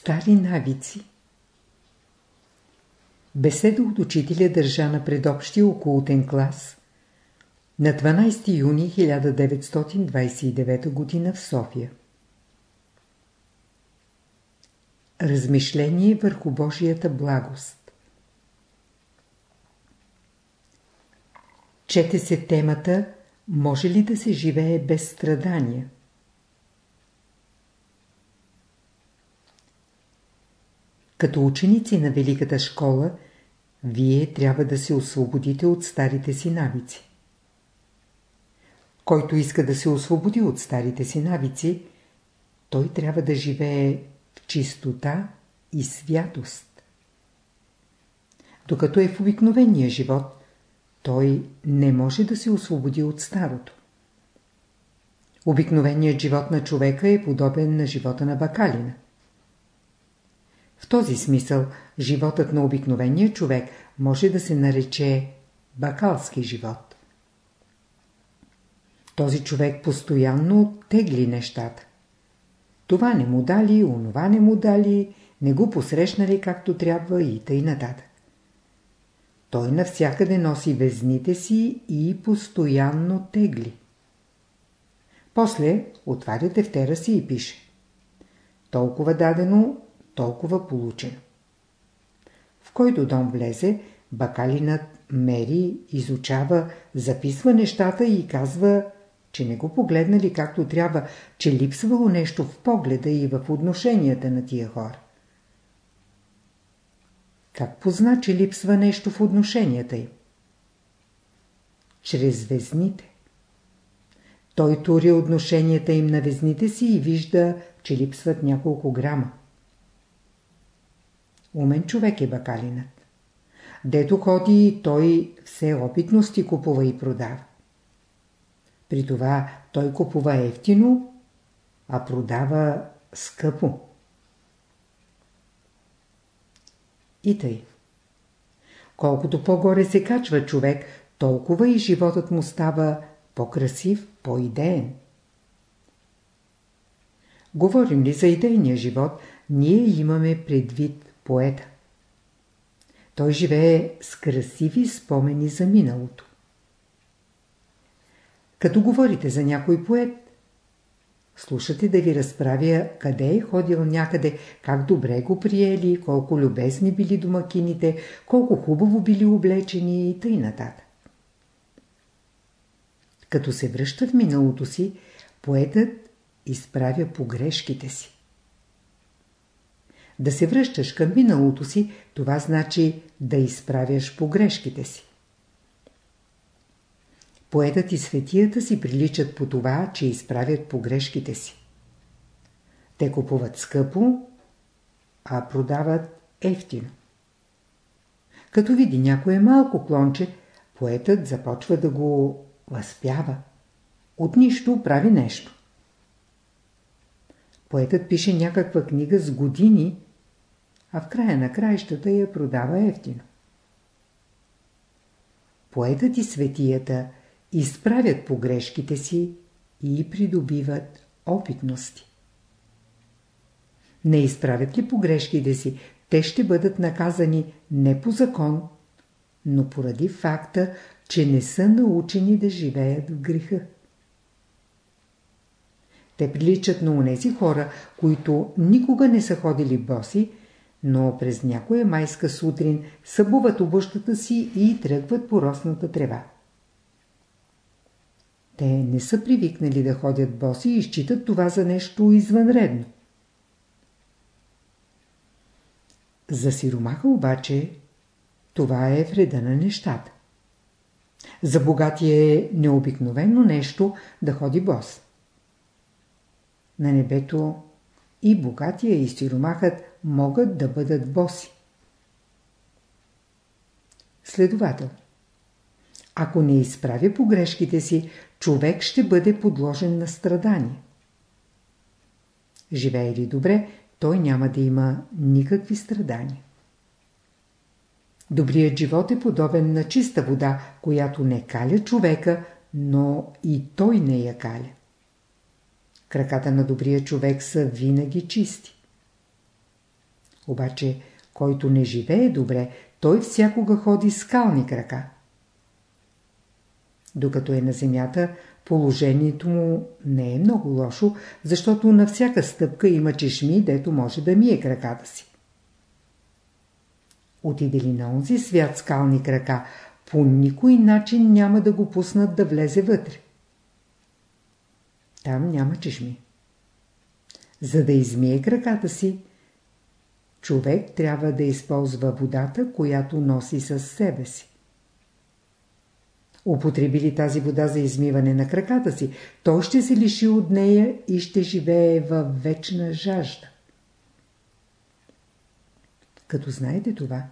Стари навици Беседа от учителя държа на предобщия окултен клас на 12 юни 1929 г. в София. Размишление върху Божията благост Чете се темата Може ли да се живее без страдания? Като ученици на Великата школа, вие трябва да се освободите от старите си навици. Който иска да се освободи от старите си навици, той трябва да живее в чистота и святост. Докато е в обикновения живот, той не може да се освободи от старото. Обикновеният живот на човека е подобен на живота на бакалина. В този смисъл, животът на обикновения човек може да се нарече бакалски живот. Този човек постоянно тегли нещата. Това не му дали, онова не му дали, не го посрещнали както трябва и тъй нататък. Той навсякъде носи везните си и постоянно тегли. После отваря тефтера си и пише. Толкова дадено, толкова получено. В който дом влезе, бакалинът мери, изучава, записва нещата и казва, че не го погледнали както трябва, че липсвало нещо в погледа и в отношенията на тия хора. Как позна, че липсва нещо в отношенията им? Чрез везните. Той тури отношенията им на везните си и вижда, че липсват няколко грама. Умен човек е бакалинът. Дето ходи, той все опитности купува и продава. При това той купува ефтино, а продава скъпо. И тъй. Колкото по-горе се качва човек, толкова и животът му става по-красив, по-идеен. Говорим ли за идейния живот, ние имаме предвид поета. Той живее с красиви спомени за миналото. Като говорите за някой поет, слушате да ви разправя къде е ходил някъде, как добре го приели, колко любезни били домакините, колко хубаво били облечени и тъй нататък. Като се връща в миналото си, поетът изправя погрешките си. Да се връщаш към миналото си, това значи да изправяш погрешките си. Поетът и светията си приличат по това, че изправят погрешките си. Те купуват скъпо, а продават ефтино. Като види някое малко клонче, поетът започва да го възпява. От нищо прави нещо. Поетът пише някаква книга с години, а в края на краищата я продава ефтино. Поетът и светията изправят погрешките си и придобиват опитности. Не изправят ли погрешките си, те ще бъдат наказани не по закон, но поради факта, че не са научени да живеят в греха. Те приличат на унези хора, които никога не са ходили боси, но през някоя майска сутрин събуват обущата си и тръгват по росната трева. Те не са привикнали да ходят боси и считат това за нещо извънредно. За сиромаха обаче това е вреда на нещата. За богатия е необикновено нещо да ходи бос. На небето и богатия и сиромахът могат да бъдат боси. Следовател. Ако не изправя погрешките си, човек ще бъде подложен на страдание. Живее ли добре, той няма да има никакви страдания. Добрият живот е подобен на чиста вода, която не каля човека, но и той не я каля. Краката на добрия човек са винаги чисти. Обаче, който не живее добре, той всякога ходи с кални крака. Докато е на земята, положението му не е много лошо, защото на всяка стъпка има чешми, дето може да мие краката си. Отиде ли на онзи свят скални крака, по никой начин няма да го пуснат да влезе вътре. Там няма чешми. За да измие краката си, човек трябва да използва водата, която носи със себе си. Употребили тази вода за измиване на краката си, той ще се лиши от нея и ще живее във вечна жажда. Като знаете това,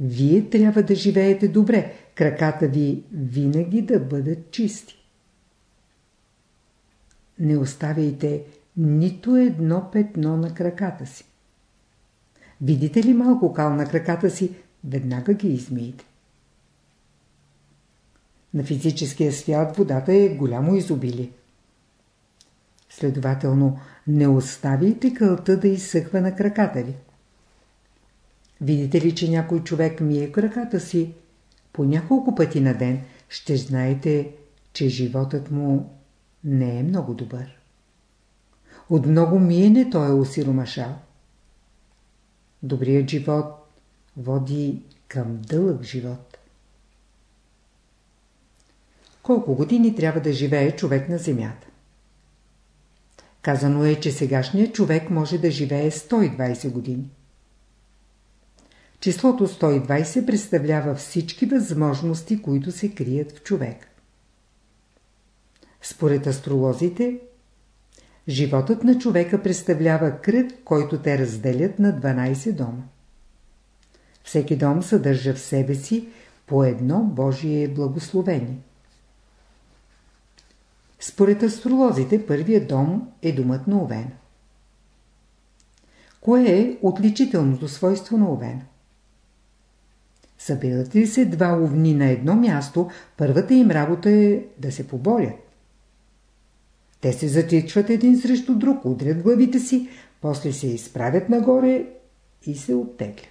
вие трябва да живеете добре, краката ви винаги да бъдат чисти. Не оставяйте нито едно петно на краката си. Видите ли малко кал на краката си, веднага ги измиете. На физическия свят водата е голямо изобилие. Следователно, не оставяйте кълта да изсъхва на краката ви. Видите ли, че някой човек мие краката си по няколко пъти на ден, ще знаете, че животът му не е много добър. От много миене той е усиромашал. Добрият живот води към дълъг живот. Колко години трябва да живее човек на земята? Казано е, че сегашният човек може да живее 120 години. Числото 120 представлява всички възможности, които се крият в човек. Според астролозите, животът на човека представлява кръг, който те разделят на 12 дома. Всеки дом съдържа в себе си по едно Божие благословение. Според астролозите, първият дом е думът на Овен. Кое е отличителното свойство на Овен? Събират ли се два овни на едно място, първата им работа е да се поборят. Те се затичват един срещу друг, удрят главите си, после се изправят нагоре и се оттеглят.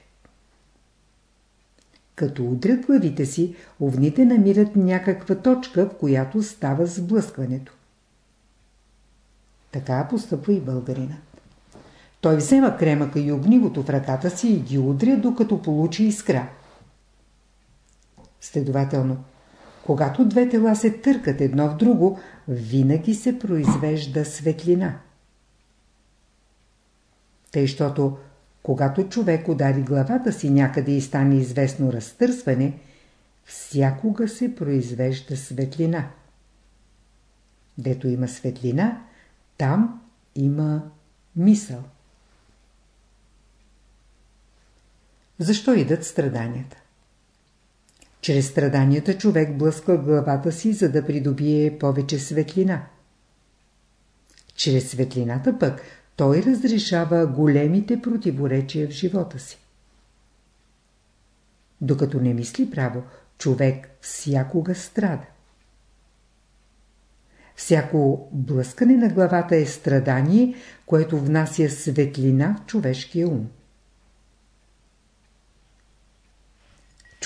Като удрят главите си, овните намират някаква точка, в която става сблъскването. Така постъпва и българина. Той взема кремъка и огнивото в ръката си и ги удря, докато получи искра. Следователно, когато две тела се търкат едно в друго, винаги се произвежда светлина. Тъй, защото когато човек удари главата си някъде и стане известно разтърсване, всякога се произвежда светлина. Дето има светлина, там има мисъл. Защо идат страданията? Чрез страданията човек блъсква главата си, за да придобие повече светлина. Чрез светлината пък той разрешава големите противоречия в живота си. Докато не мисли право, човек всякога страда. Всяко блъскане на главата е страдание, което внася светлина в човешкия ум.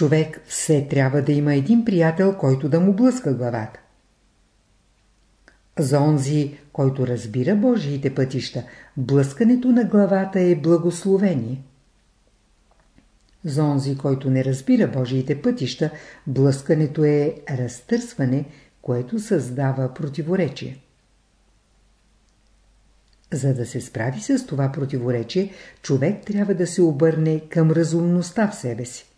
Човек все трябва да има един приятел, който да му блъска главата. За онзи, който разбира Божиите пътища, блъскането на главата е благословение. За онзи, който не разбира Божиите пътища, блъскането е разтърсване, което създава противоречие. За да се справи с това противоречие, човек трябва да се обърне към разумността в себе си.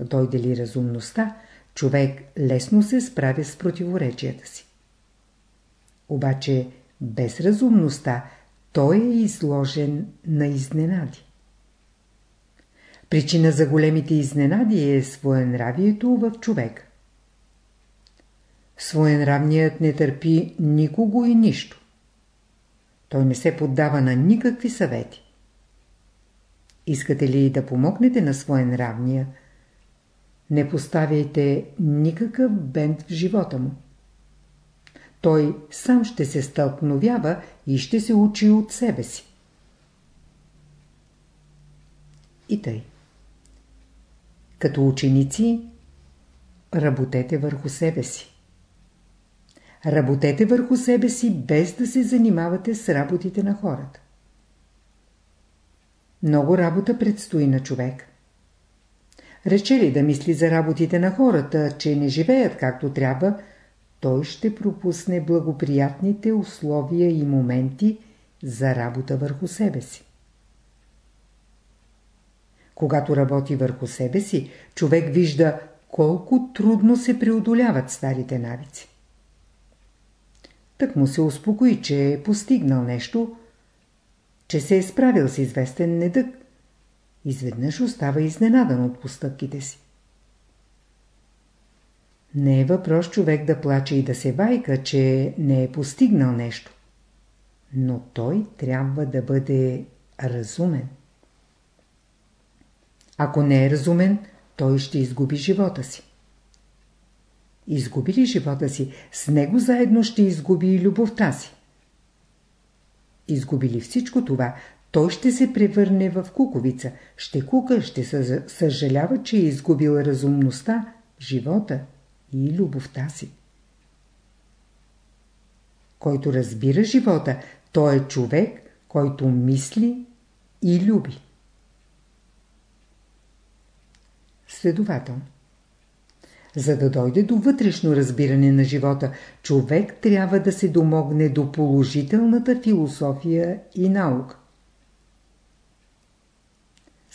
Дойде ли разумността, човек лесно се справя с противоречията си. Обаче без разумността той е изложен на изненади. Причина за големите изненади е своенравието в човек. Своенравният не търпи никого и нищо. Той не се поддава на никакви съвети. Искате ли да помогнете на своенравния, не поставяйте никакъв бент в живота му. Той сам ще се стълкновява и ще се учи от себе си. И тъй. Като ученици, работете върху себе си. Работете върху себе си, без да се занимавате с работите на хората. Много работа предстои на човек. Рече ли да мисли за работите на хората, че не живеят както трябва, той ще пропусне благоприятните условия и моменти за работа върху себе си. Когато работи върху себе си, човек вижда колко трудно се преодоляват старите навици. Так му се успокои, че е постигнал нещо, че се е справил с известен недък. Изведнъж остава изненадан от постъпките си. Не е въпрос човек да плаче и да се вайка, че не е постигнал нещо. Но той трябва да бъде разумен. Ако не е разумен, той ще изгуби живота си. Изгуби ли живота си, с него заедно ще изгуби и любовта си. Изгуби ли всичко това, той ще се превърне в куковица, ще кука, ще съжалява, че е изгубил разумността, живота и любовта си. Който разбира живота, той е човек, който мисли и люби. Следователно. За да дойде до вътрешно разбиране на живота, човек трябва да се домогне до положителната философия и наука.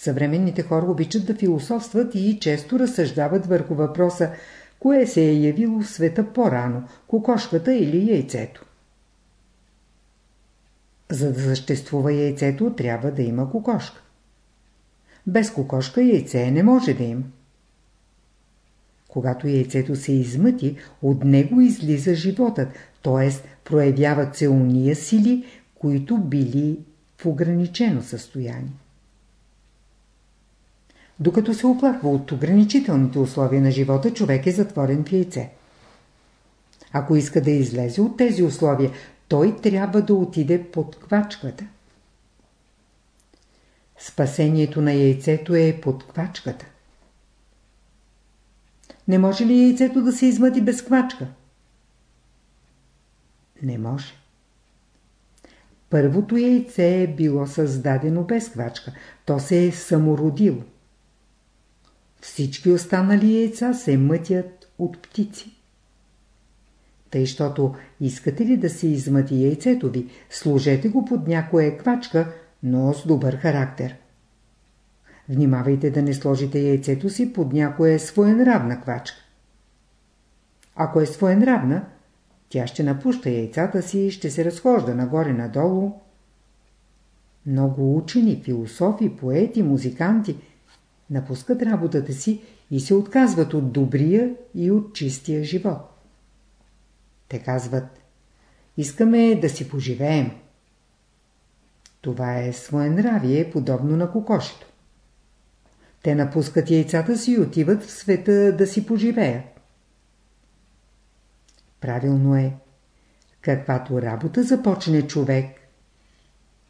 Съвременните хора обичат да философстват и често разсъждават върху въпроса кое се е явило в света по-рано – кокошката или яйцето. За да съществува яйцето, трябва да има кокошка. Без кокошка яйце не може да има. Когато яйцето се измъти, от него излиза животът, т.е. проявяват се уния сили, които били в ограничено състояние. Докато се оплаква от ограничителните условия на живота, човек е затворен в яйце. Ако иска да излезе от тези условия, той трябва да отиде под квачката. Спасението на яйцето е под квачката. Не може ли яйцето да се измъти без квачка? Не може. Първото яйце е било създадено без квачка. То се е самородило. Всички останали яйца се мътят от птици. Тъй, щото искате ли да се измъти яйцето ви, служете го под някоя квачка, но с добър характер. Внимавайте да не сложите яйцето си под някоя своенравна квачка. Ако е своенравна, тя ще напуща яйцата си и ще се разхожда нагоре-надолу. Много учени, философи, поети, музиканти напускат работата си и се отказват от добрия и от чистия живот. Те казват, искаме да си поживеем. Това е своенравие, подобно на кокошето. Те напускат яйцата си и отиват в света да си поживеят. Правилно е, каквато работа започне човек,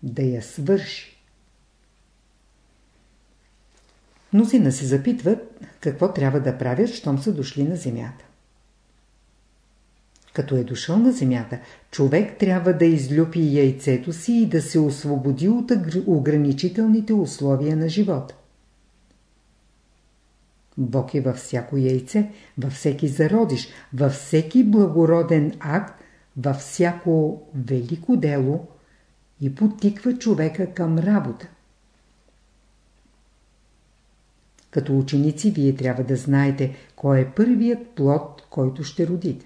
да я свърши. Мнозина се запитват какво трябва да правят, щом са дошли на земята. Като е дошъл на земята, човек трябва да излюпи яйцето си и да се освободи от ограничителните условия на живота. Бог е във всяко яйце, във всеки зародиш, във всеки благороден акт, във всяко велико дело и потиква човека към работа. Като ученици вие трябва да знаете кой е първият плод, който ще родите.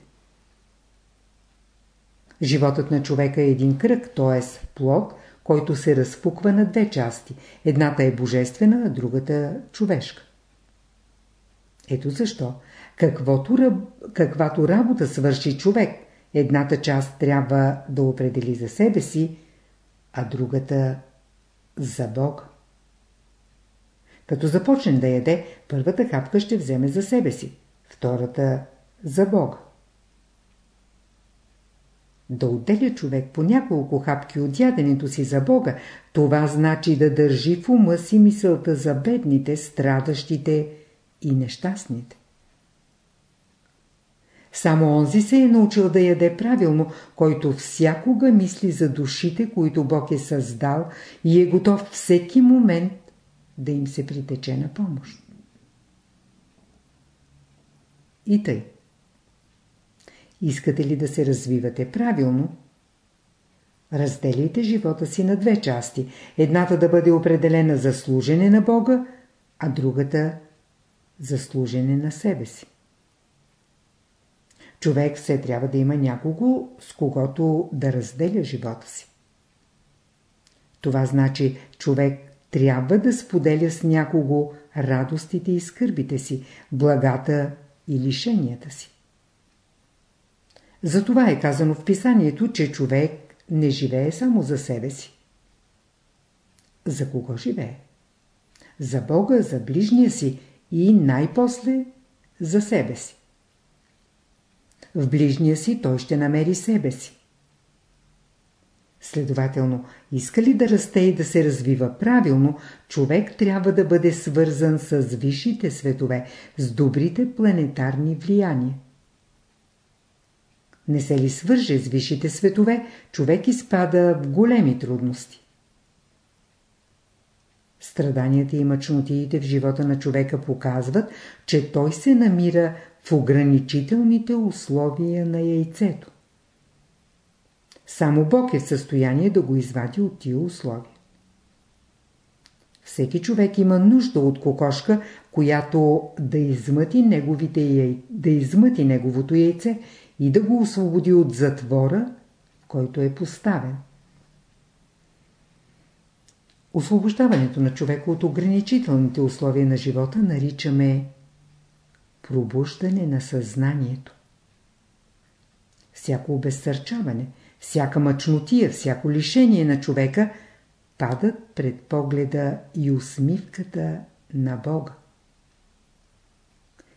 Животът на човека е един кръг, т.е. плод, който се разпуква на две части. Едната е божествена, а другата човешка. Ето защо, каквото, каквато работа свърши човек, едната част трябва да определи за себе си, а другата за Бог. Като започне да яде, първата хапка ще вземе за себе си, втората за Бога. Да отделя човек по няколко хапки от яденето си за Бога, това значи да държи в ума си мисълта за бедните, страдащите и нещастните. Само онзи се е научил да яде правилно, който всякога мисли за душите, които Бог е създал и е готов всеки момент да им се притече на помощ. И тъй. Искате ли да се развивате правилно? Разделяйте живота си на две части. Едната да бъде определена за служене на Бога, а другата за служене на себе си. Човек все трябва да има някого, с когото да разделя живота си. Това значи, човек трябва да споделя с някого радостите и скърбите си, благата и лишенията си. Затова е казано в писанието, че човек не живее само за себе си. За кого живее? За Бога, за ближния си и най-после за себе си. В ближния си той ще намери себе си. Следователно, иска ли да расте и да се развива правилно, човек трябва да бъде свързан с висшите светове, с добрите планетарни влияния. Не се ли свърже с висшите светове, човек изпада в големи трудности. Страданията и мъчнотиите в живота на човека показват, че той се намира в ограничителните условия на яйцето. Само Бог е в състояние да го извади от тия условия. Всеки човек има нужда от кокошка, която да измъти, неговите яй... да измъти неговото яйце и да го освободи от затвора, който е поставен. Освобождаването на човека от ограничителните условия на живота наричаме пробуждане на съзнанието. Всяко обезсърчаване, всяка мъчнотия, всяко лишение на човека падат пред погледа и усмивката на Бога.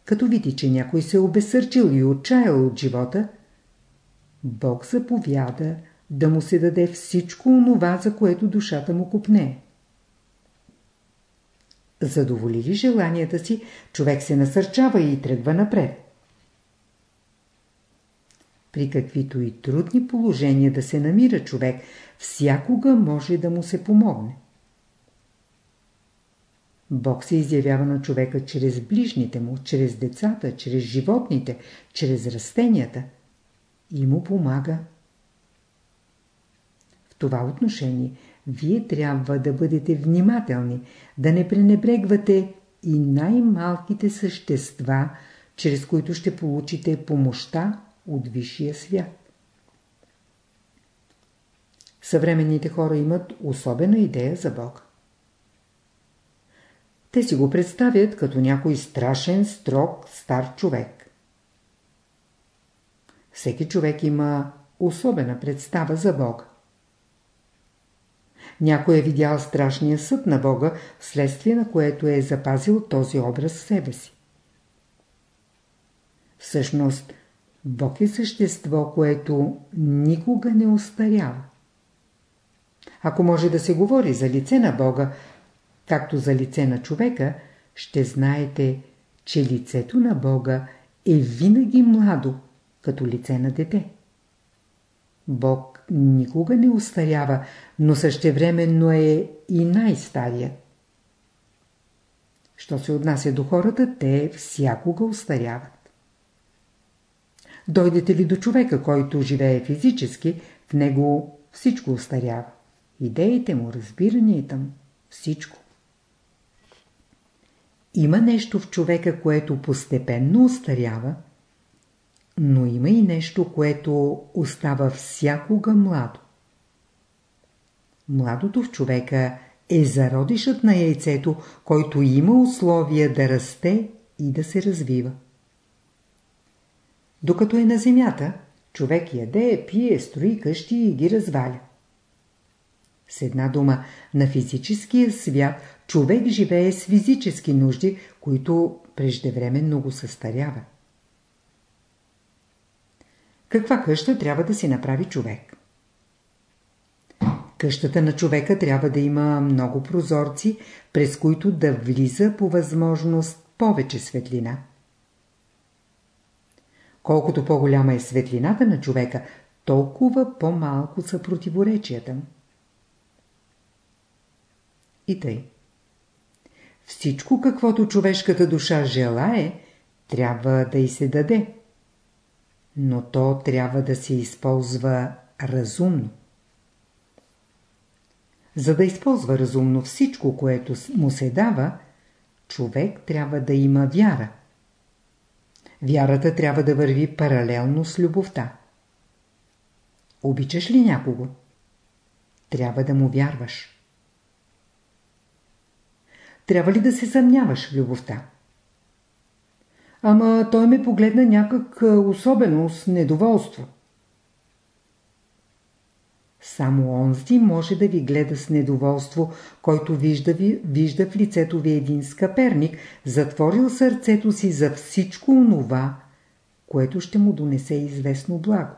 Като види, че някой се е обесърчил и отчаял от живота, Бог заповяда да му се даде всичко онова, за което душата му купне. Задоволи ли желанията си, човек се насърчава и тръгва напред. При каквито и трудни положения да се намира човек, всякога може да му се помогне. Бог се изявява на човека чрез ближните му, чрез децата, чрез животните, чрез растенията и му помага. В това отношение вие трябва да бъдете внимателни, да не пренебрегвате и най-малките същества, чрез които ще получите помощта от висшия свят. Съвременните хора имат особена идея за Бог. Те си го представят като някой страшен, строг, стар човек. Всеки човек има особена представа за Бога. Някой е видял страшния съд на Бога, вследствие на което е запазил този образ в себе си. Всъщност, Бог е същество, което никога не устарява. Ако може да се говори за лице на Бога, както за лице на човека, ще знаете, че лицето на Бога е винаги младо, като лице на дете. Бог никога не устарява, но същевременно е и най-стария. Що се отнася до хората, те всякога устаряват. Дойдете ли до човека, който живее физически, в него всичко устарява. Идеите му, разбиранията му, всичко. Има нещо в човека, което постепенно устарява, но има и нещо, което остава всякога младо. Младото в човека е зародишът на яйцето, който има условия да расте и да се развива. Докато е на земята, човек яде, пие, строи къщи и ги разваля. С една дума, на физическия свят човек живее с физически нужди, които преждевременно го състаряват. каква къща трябва да си направи човек. Къщата на човека трябва да има много прозорци, през които да влиза по възможност повече светлина. Колкото по-голяма е светлината на човека, толкова по-малко са противоречията му. И тъй. Всичко, каквото човешката душа желае, трябва да й се даде. Но то трябва да се използва разумно. За да използва разумно всичко, което му се дава, човек трябва да има вяра. Вярата трябва да върви паралелно с любовта. Обичаш ли някого? Трябва да му вярваш. Трябва ли да се съмняваш в любовта? Ама той ме погледна някак особено с недоволство. Само онзи може да ви гледа с недоволство, който вижда, ви, вижда в лицето ви един скъперник, затворил сърцето си за всичко онова, което ще му донесе известно благо.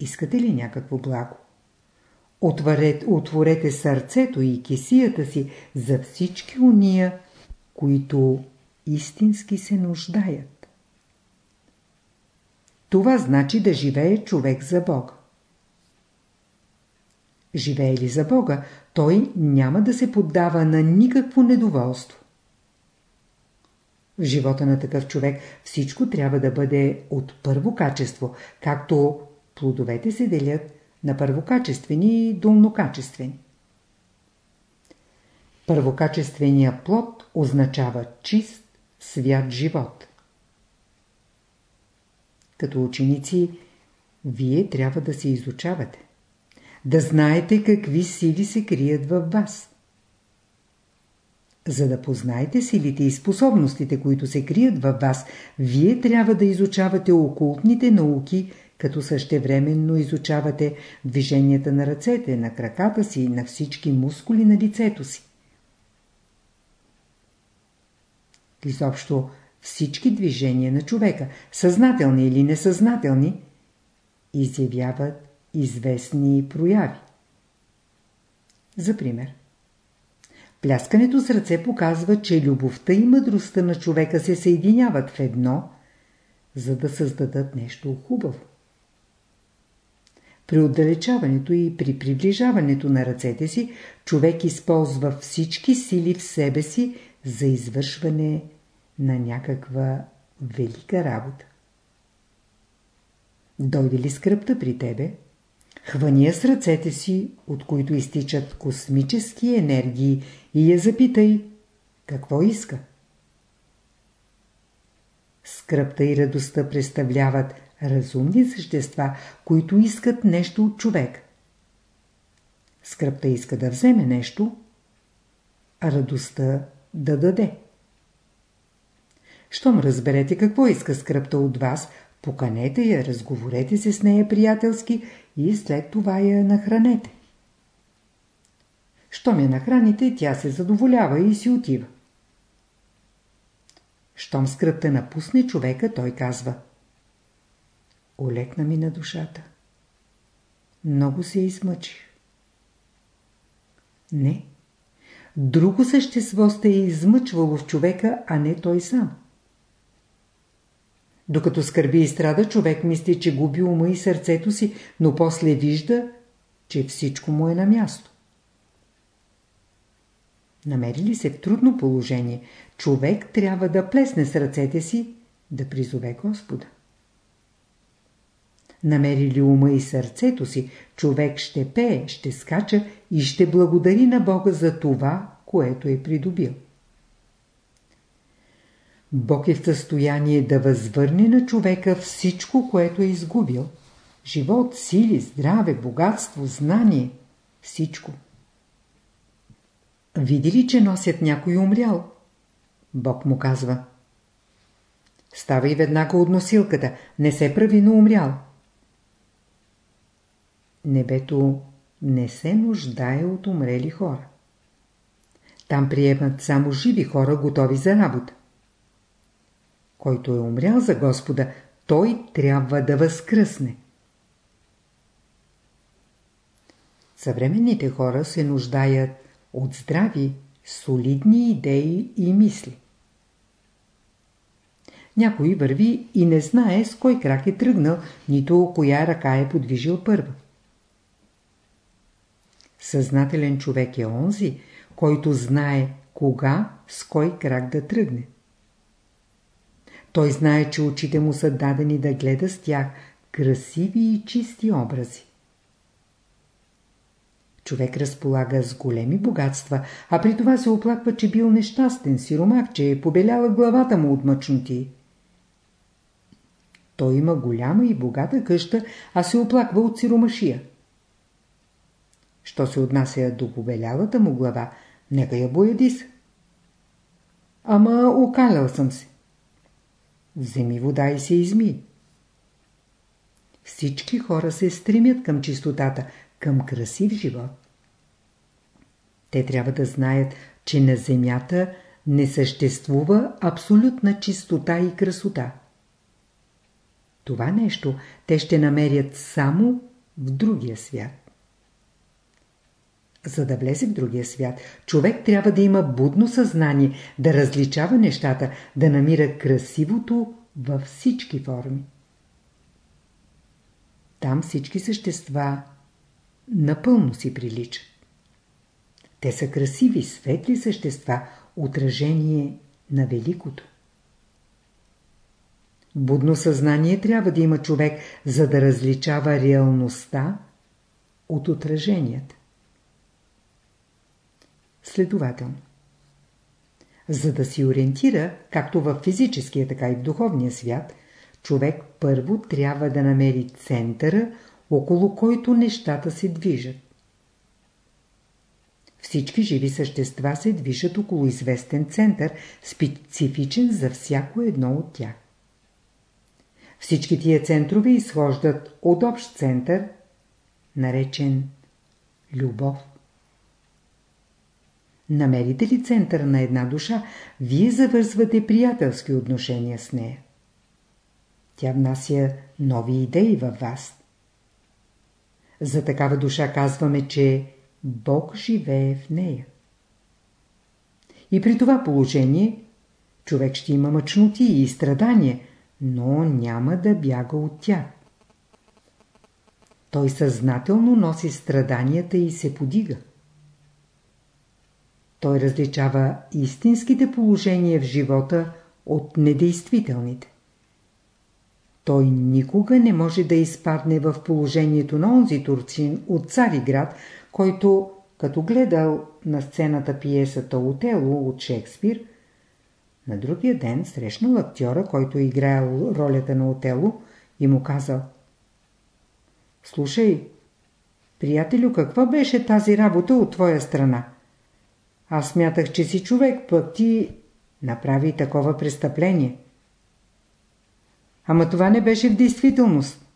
Искате ли някакво благо? Отворете, отворете сърцето и кисията си за всички уния, които истински се нуждаят. Това значи да живее човек за Бога. Живее ли за Бога, той няма да се поддава на никакво недоволство. В живота на такъв човек всичко трябва да бъде от първо качество, както плодовете се делят на първокачествени и долнокачествени. Първокачественият плод означава чист, свят живот. Като ученици, вие трябва да се изучавате. Да знаете какви сили се крият във вас. За да познаете силите и способностите, които се крият във вас, вие трябва да изучавате окултните науки, като същевременно изучавате движенията на ръцете, на краката си, на всички мускули на лицето си. Изобщо всички движения на човека, съзнателни или несъзнателни, изявяват известни прояви. За пример. Пляскането с ръце показва, че любовта и мъдростта на човека се съединяват в едно, за да създадат нещо хубаво. При отдалечаването и при приближаването на ръцете си, човек използва всички сили в себе си за извършване на някаква велика работа. Дойде ли скръпта при тебе? Хвани с ръцете си, от които изтичат космически енергии и я запитай, какво иска. Скръпта и радостта представляват разумни същества, които искат нещо от човек. Скръпта иска да вземе нещо, а радостта да даде. Щом разберете какво иска скръпта от вас, поканете я, разговорете се с нея приятелски и след това я нахранете. Щом я нахраните, тя се задоволява и си отива. Щом скръпта напусне човека, той казва Олекна ми на душата. Много се измъчих. Не. Друго същество сте е измъчвало в човека, а не той сам. Докато скърби и страда, човек мисли, че губи ума и сърцето си, но после вижда, че всичко му е на място. Намери ли се в трудно положение, човек трябва да плесне с ръцете си, да призове Господа. Намери ли ума и сърцето си, човек ще пее, ще скача и ще благодари на Бога за това, което е придобил. Бог е в състояние да възвърне на човека всичко, което е изгубил. Живот, сили, здраве, богатство, знание. Всичко. Види ли, че носят някой умрял? Бог му казва. Ставай веднага от носилката, не се прави на умрял. Небето не се нуждае от умрели хора. Там приемат само живи хора, готови за работа. Който е умрял за Господа, той трябва да възкръсне. Съвременните хора се нуждаят от здрави, солидни идеи и мисли. Някой върви и не знае с кой крак е тръгнал, нито коя ръка е подвижил първа. Съзнателен човек е онзи, който знае кога с кой крак да тръгне. Той знае, че очите му са дадени да гледа с тях красиви и чисти образи. Човек разполага с големи богатства, а при това се оплаква, че бил нещастен, сиромах, че е побеляла главата му от мъчноти. Той има голяма и богата къща, а се оплаква от сиромашия. Що се отнася до побелялата му глава, нека я боядис. Ама окалял съм се. Вземи вода и се изми. Всички хора се стремят към чистотата, към красив живот. Те трябва да знаят, че на земята не съществува абсолютна чистота и красота. Това нещо те ще намерят само в другия свят. За да влезе в другия свят, човек трябва да има будно съзнание, да различава нещата, да намира красивото във всички форми. Там всички същества напълно си приличат. Те са красиви, светли същества, отражение на великото. Будно съзнание трябва да има човек, за да различава реалността от отраженията. Следователно. За да си ориентира, както в физическия, така и в духовния свят, човек първо трябва да намери центъра, около който нещата се движат. Всички живи същества се движат около известен център, специфичен за всяко едно от тях. Всички тия центрове изхождат от общ център, наречен любов. Намерите ли център на една душа, вие завързвате приятелски отношения с нея. Тя внася нови идеи във вас. За такава душа казваме, че Бог живее в нея. И при това положение човек ще има мъчноти и страдания, но няма да бяга от тях. Той съзнателно носи страданията и се подига. Той различава истинските положения в живота от недействителните. Той никога не може да изпадне в положението на онзи турцин от Цариград, който, като гледал на сцената пиесата Отело от Шекспир, на другия ден срещнал актьора, който е играел ролята на Отело и му казал Слушай, приятелю, каква беше тази работа от твоя страна? Аз смятах, че си човек, пък ти направи такова престъпление. Ама това не беше в действителност.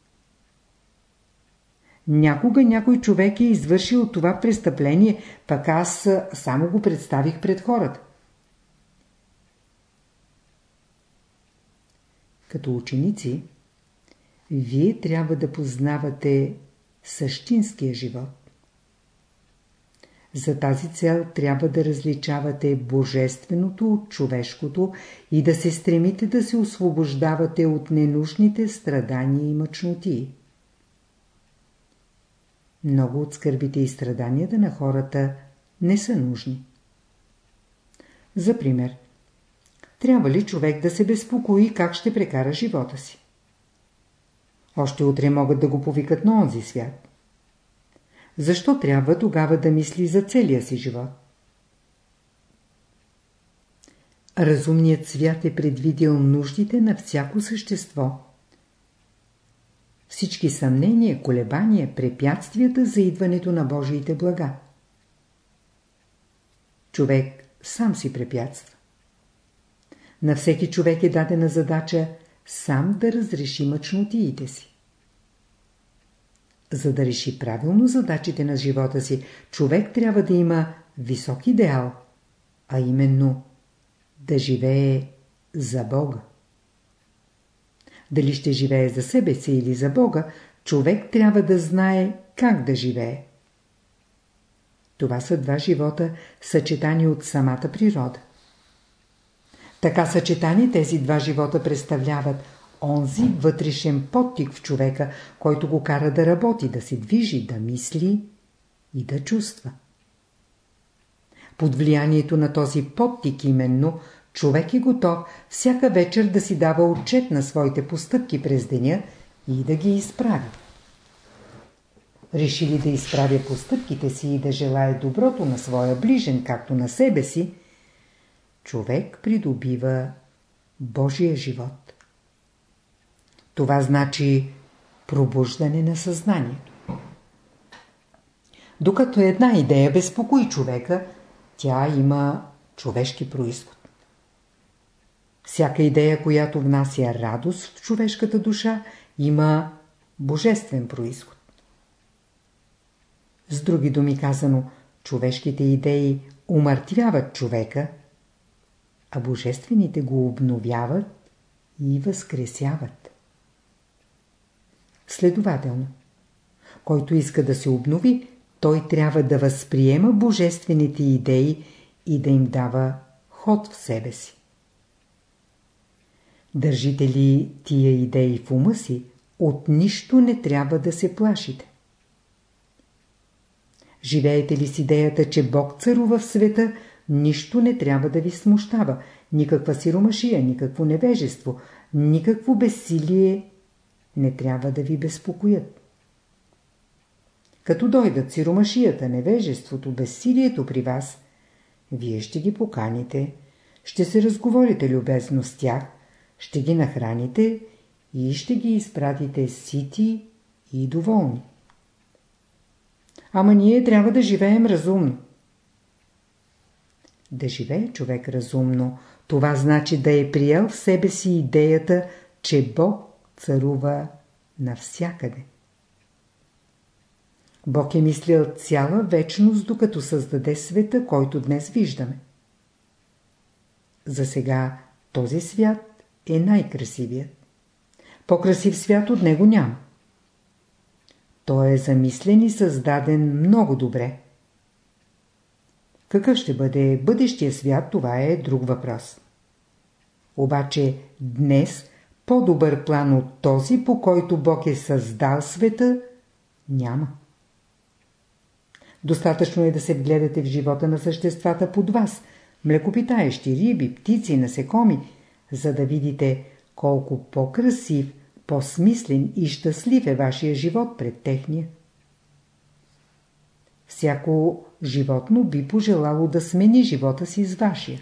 Някога някой човек е извършил това престъпление, пък аз само го представих пред хората. Като ученици, вие трябва да познавате същинския живот. За тази цел трябва да различавате божественото от човешкото и да се стремите да се освобождавате от ненужните страдания и мъчноти. Много от скърбите и страданията на хората не са нужни. За пример, трябва ли човек да се безпокои как ще прекара живота си? Още утре могат да го повикат на онзи свят. Защо трябва тогава да мисли за целия си живот? Разумният свят е предвидил нуждите на всяко същество. Всички съмнения, колебания, препятствията за идването на Божиите блага. Човек сам си препятства. На всеки човек е дадена задача сам да разреши мъчнотиите си. За да реши правилно задачите на живота си, човек трябва да има висок идеал, а именно да живее за Бога. дали ще живее за себе си или за Бога, човек трябва да знае как да живее. Това са два живота, съчетани от самата природа. Така съчетани тези два живота представляват онзи вътрешен подтик в човека, който го кара да работи, да се движи, да мисли и да чувства. Под влиянието на този подтик именно, човек е готов всяка вечер да си дава отчет на своите постъпки през деня и да ги изправи. Решили да изправя постъпките си и да желая доброто на своя ближен, както на себе си, човек придобива Божия живот. Това значи пробуждане на съзнанието. Докато една идея безпокои човека, тя има човешки происход. Всяка идея, която внася радост в човешката душа, има божествен происход. С други думи казано, човешките идеи умъртвяват човека, а божествените го обновяват и възкресяват. Следователно, който иска да се обнови, той трябва да възприема божествените идеи и да им дава ход в себе си. Държите ли тия идеи в ума си, от нищо не трябва да се плашите. Живеете ли с идеята, че Бог царува в света, нищо не трябва да ви смущава, никаква сиромашия, никакво невежество, никакво безсилие не трябва да ви безпокоят. Като дойдат сиромашията, невежеството, безсилието при вас, вие ще ги поканите, ще се разговорите любезно с тях, ще ги нахраните и ще ги изпратите сити и доволни. Ама ние трябва да живеем разумно. Да живее човек разумно, това значи да е приел в себе си идеята, че Бог царува навсякъде. Бог е мислил цяла вечност, докато създаде света, който днес виждаме. За сега този свят е най-красивият. По-красив свят от него няма. Той е замислен и създаден много добре. Какъв ще бъде бъдещия свят, това е друг въпрос. Обаче днес по-добър план от този, по който Бог е създал света, няма. Достатъчно е да се вгледате в живота на съществата под вас, млекопитаещи, риби, птици, насекоми, за да видите колко по-красив, по-смислен и щастлив е вашия живот пред техния. Всяко животно би пожелало да смени живота си с вашия.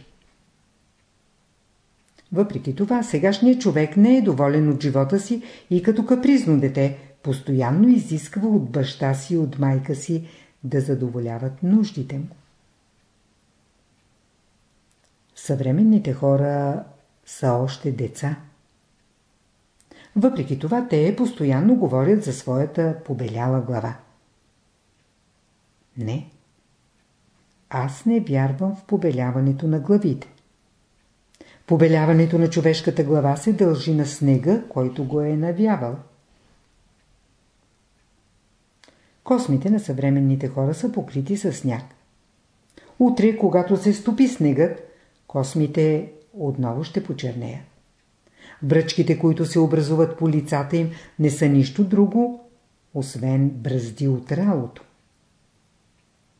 Въпреки това, сегашният човек не е доволен от живота си и като капризно дете, постоянно изисква от баща си и от майка си да задоволяват нуждите му. Съвременните хора са още деца. Въпреки това, те постоянно говорят за своята побеляла глава. Не. Аз не вярвам в побеляването на главите. Побеляването на човешката глава се дължи на снега, който го е навявал. Космите на съвременните хора са покрити с сняг. Утре, когато се стопи снегът, космите отново ще почернеят. Бръчките, които се образуват по лицата им, не са нищо друго, освен бръзди от ралото.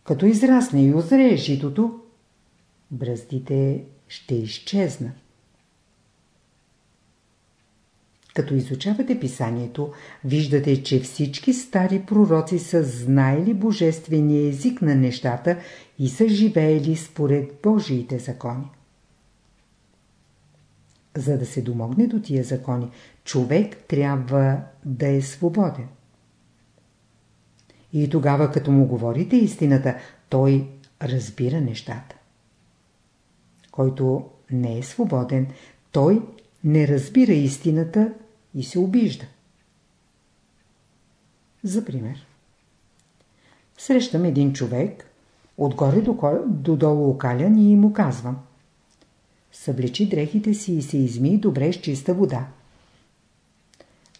Като израсне и озрее житото, бръздите ще изчезнат. Като изучавате писанието, виждате, че всички стари пророци са знаели божествения език на нещата и са живеели според Божиите закони. За да се домогне до тия закони, човек трябва да е свободен. И тогава, като му говорите истината, той разбира нещата. Който не е свободен, той не разбира истината и се обижда. За пример. Срещам един човек, отгоре до, додолу окалян и му казвам – съблечи дрехите си и се изми добре с чиста вода.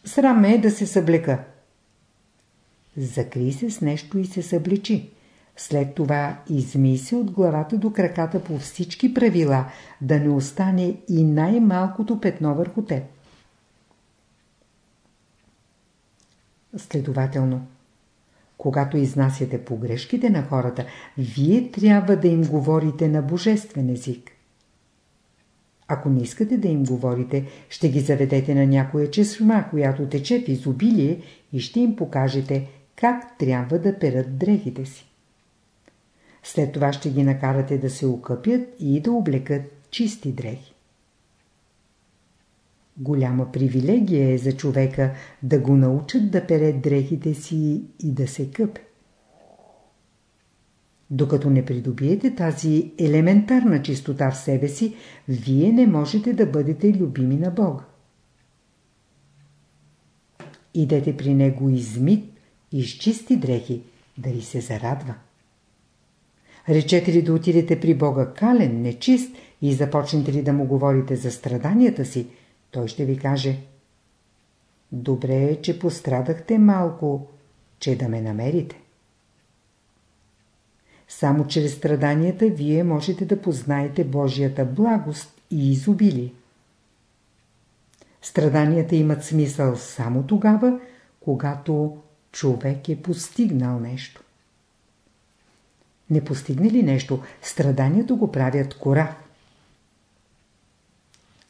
Срам е да се съблека. Закри се с нещо и се съблечи. След това измий се от главата до краката по всички правила, да не остане и най-малкото петно върху теб. Следователно, когато изнасяте погрешките на хората, вие трябва да им говорите на божествен език. Ако не искате да им говорите, ще ги заведете на някоя чешма, която тече в изобилие и ще им покажете как трябва да перат дрехите си. След това ще ги накарате да се окъпят и да облекат чисти дрехи. Голяма привилегия е за човека да го научат да пере дрехите си и да се къпе. Докато не придобиете тази елементарна чистота в себе си, вие не можете да бъдете любими на Бога. Идете при Него измит и с чисти дрехи, да ви се зарадва. Речете ли да отидете при Бога кален, нечист и започнете ли да му говорите за страданията си, той ще ви каже Добре е, че пострадахте малко, че да ме намерите. Само чрез страданията вие можете да познаете Божията благост и изобилие. Страданията имат смисъл само тогава, когато човек е постигнал нещо. Не постигне ли нещо, страданието го правят кора.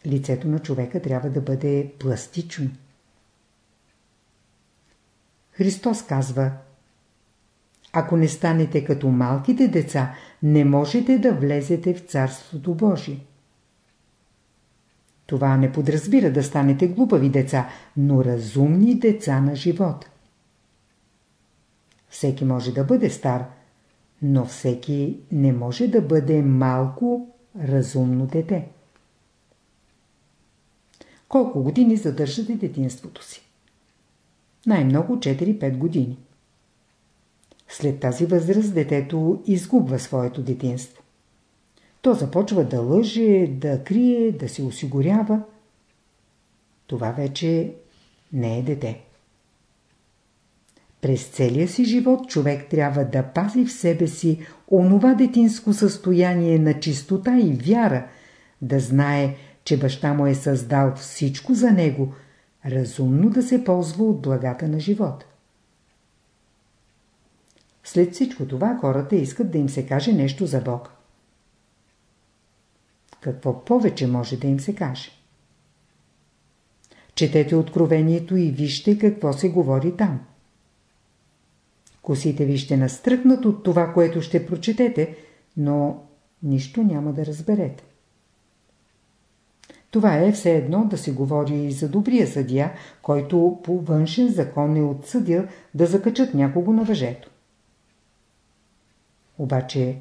Лицето на човека трябва да бъде пластично. Христос казва Ако не станете като малките деца, не можете да влезете в Царството Божие. Това не подразбира да станете глупави деца, но разумни деца на живота. Всеки може да бъде стар, но всеки не може да бъде малко разумно дете. Колко години задържате детинството си? Най-много 4-5 години. След тази възраст детето изгубва своето детинство. То започва да лъже, да крие, да се осигурява. Това вече не е дете. През целия си живот човек трябва да пази в себе си онова детинско състояние на чистота и вяра, да знае, че баща му е създал всичко за него, разумно да се ползва от благата на живота. След всичко това хората искат да им се каже нещо за Бог. Какво повече може да им се каже? Четете откровението и вижте какво се говори там. Косите ви ще настръкнат от това, което ще прочетете, но нищо няма да разберете. Това е все едно да се говори за добрия съдия, който по външен закон е отсъдил да закачат някого на въжето. Обаче,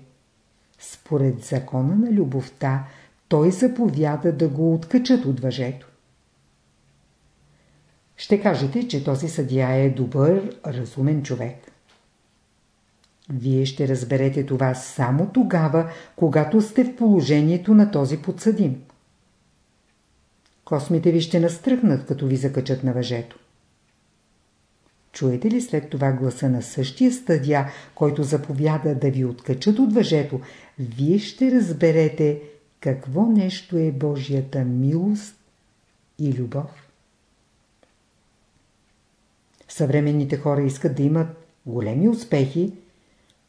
според закона на любовта, той заповяда да го откачат от въжето. Ще кажете, че този съдия е добър, разумен човек. Вие ще разберете това само тогава, когато сте в положението на този подсъдим. Космите ви ще настръхнат, като ви закачат на въжето. Чуете ли след това гласа на същия стъдя, който заповяда да ви откачат от въжето, вие ще разберете какво нещо е Божията милост и любов. Съвременните хора искат да имат големи успехи,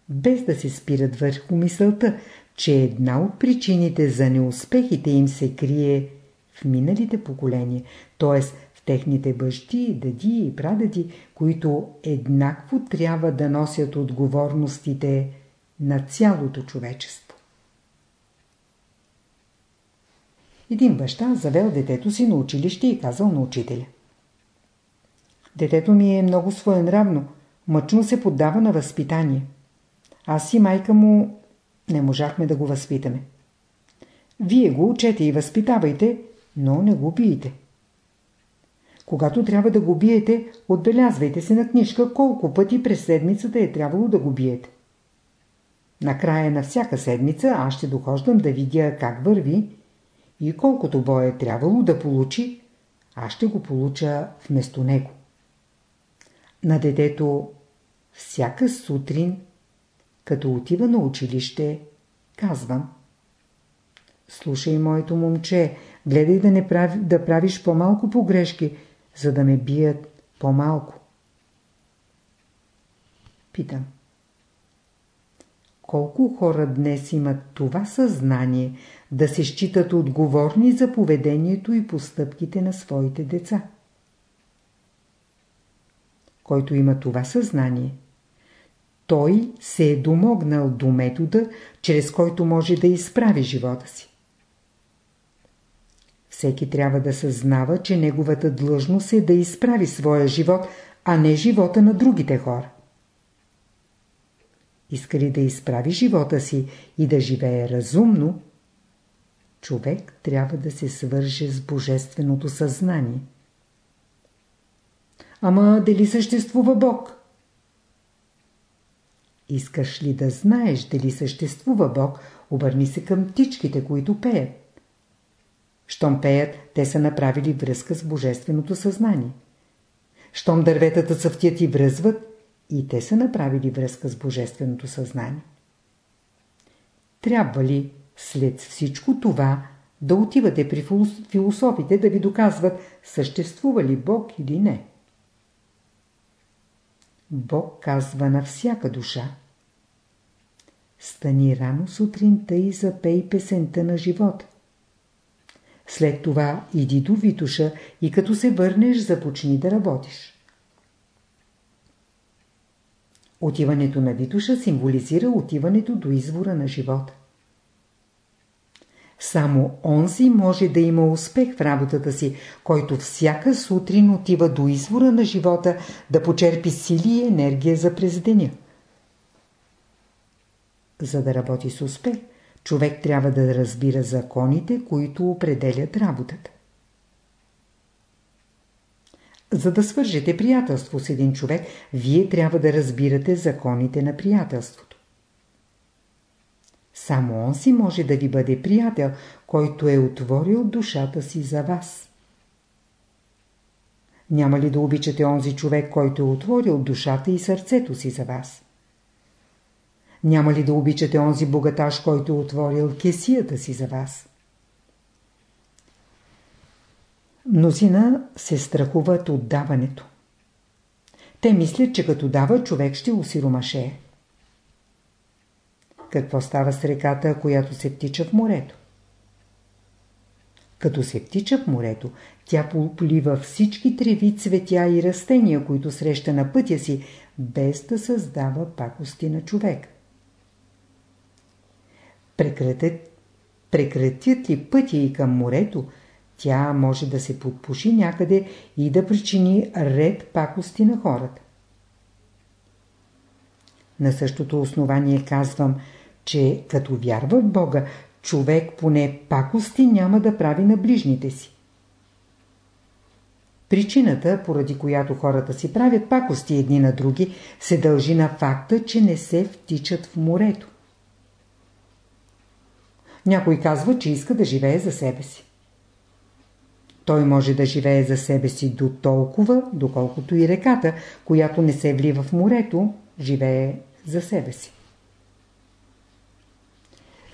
без да се спират върху мисълта, че една от причините за неуспехите им се крие в миналите поколения, т.е. в техните бащи, дади и прадеди, които еднакво трябва да носят отговорностите на цялото човечество. Един баща завел детето си на училище и казал на учителя. Детето ми е много своенравно, мъчно се поддава на възпитание. Аз и майка му не можахме да го възпитаме. Вие го учете и възпитавайте, но не го биете. Когато трябва да го биете, отбелязвайте се на книжка колко пъти през седмицата е трябвало да го биете. Накрая на всяка седмица аз ще дохождам да видя как върви и колкото бой е трябвало да получи, аз ще го получа вместо него. На детето всяка сутрин, като отива на училище, казвам Слушай, моето момче, гледай да, не прави, да правиш по-малко погрешки, за да ме бият по-малко. Питам. Колко хора днес имат това съзнание да се считат отговорни за поведението и постъпките на своите деца? Който има това съзнание, той се е домогнал до метода, чрез който може да изправи живота си. Всеки трябва да съзнава, че неговата длъжност е да изправи своя живот, а не живота на другите хора. Иска ли да изправи живота си и да живее разумно, човек трябва да се свърже с божественото съзнание. Ама дали съществува Бог? Искаш ли да знаеш дали съществува Бог, обърни се към птичките, които пеят. Щом пеят, те са направили връзка с божественото съзнание. Щом дърветата цъфтят и връзват, и те са направили връзка с Божественото съзнание. Трябва ли след всичко това да отивате при философите да ви доказват съществува ли Бог или не? Бог казва на всяка душа. Стани рано сутринта и запей песента на живота. След това иди до Витуша и като се върнеш започни да работиш. Отиването на Витуша символизира отиването до извора на живота. Само онзи може да има успех в работата си, който всяка сутрин отива до извора на живота да почерпи сили и енергия за през деня. За да работи с успех, човек трябва да разбира законите, които определят работата. За да свържете приятелство с един човек, вие трябва да разбирате законите на приятелството. Само он си може да ви бъде приятел, който е отворил душата си за вас. Няма ли да обичате онзи човек, който е отворил душата и сърцето си за вас? Няма ли да обичате онзи богаташ, който е отворил кесията си за вас? Мнозина се страхуват от даването. Те мислят, че като дава, човек ще усиромаше. Какво става с реката, която се втича в морето? Като се втича в морето, тя полива всички треви, цветя и растения, които среща на пътя си, без да създава пакости на човек. Прекратят, прекратят ли пътя и към морето, тя може да се подпуши някъде и да причини ред пакости на хората. На същото основание казвам, че като вярва в Бога, човек поне пакости няма да прави на ближните си. Причината, поради която хората си правят пакости едни на други, се дължи на факта, че не се втичат в морето. Някой казва, че иска да живее за себе си. Той може да живее за себе си до толкова, доколкото и реката, която не се влива в морето, живее за себе си.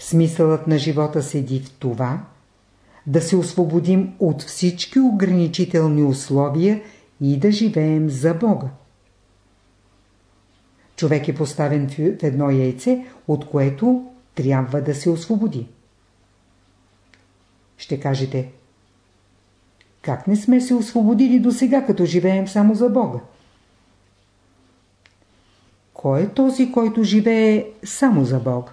Смисълът на живота седи в това, да се освободим от всички ограничителни условия и да живеем за Бога. Човек е поставен в едно яйце, от което трябва да се освободи. Ще кажете, как не сме се освободили до сега, като живеем само за Бога? Кой е този, който живее само за Бога?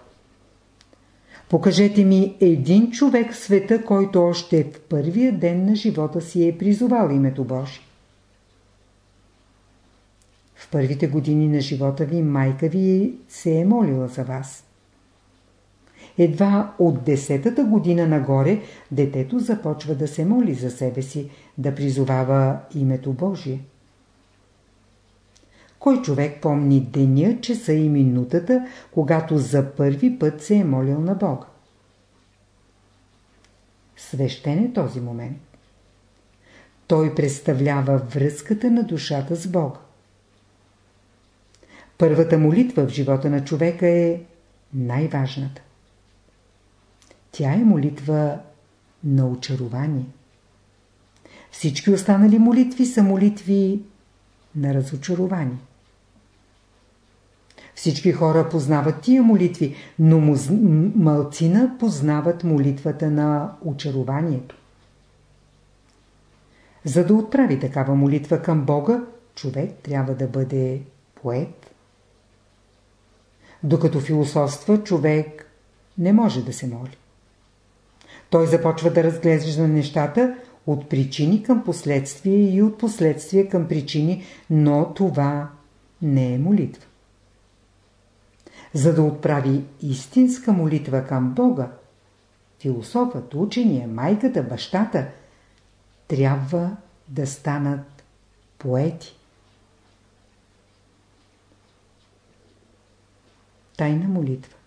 Покажете ми един човек в света, който още в първия ден на живота си е призовал името Божие. В първите години на живота ви майка ви се е молила за вас. Едва от десетата година нагоре детето започва да се моли за себе си, да призовава името Божие. Кой човек помни деня, часа и минутата, когато за първи път се е молил на Бога? Свещен е този момент. той представлява връзката на душата с Бога. Първата молитва в живота на човека е най-важната. Тя е молитва на очарование. Всички останали молитви са молитви на разочарование. Всички хора познават тия молитви, но муз... малцина познават молитвата на очарованието. За да отправи такава молитва към Бога, човек трябва да бъде поет. Докато философства, човек не може да се моли. Той започва да разглежда нещата от причини към последствия и от последствия към причини, но това не е молитва. За да отправи истинска молитва към Бога, философът, учения, майката, бащата трябва да станат поети. Тайна молитва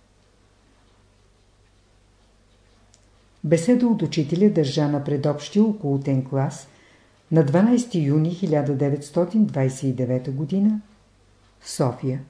Беседа от учителя държа на предобщия околотен клас на 12 юни 1929 г. в София.